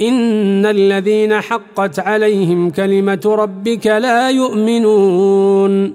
إن الذين حقت عليهم كلمة ربك لا يؤمنون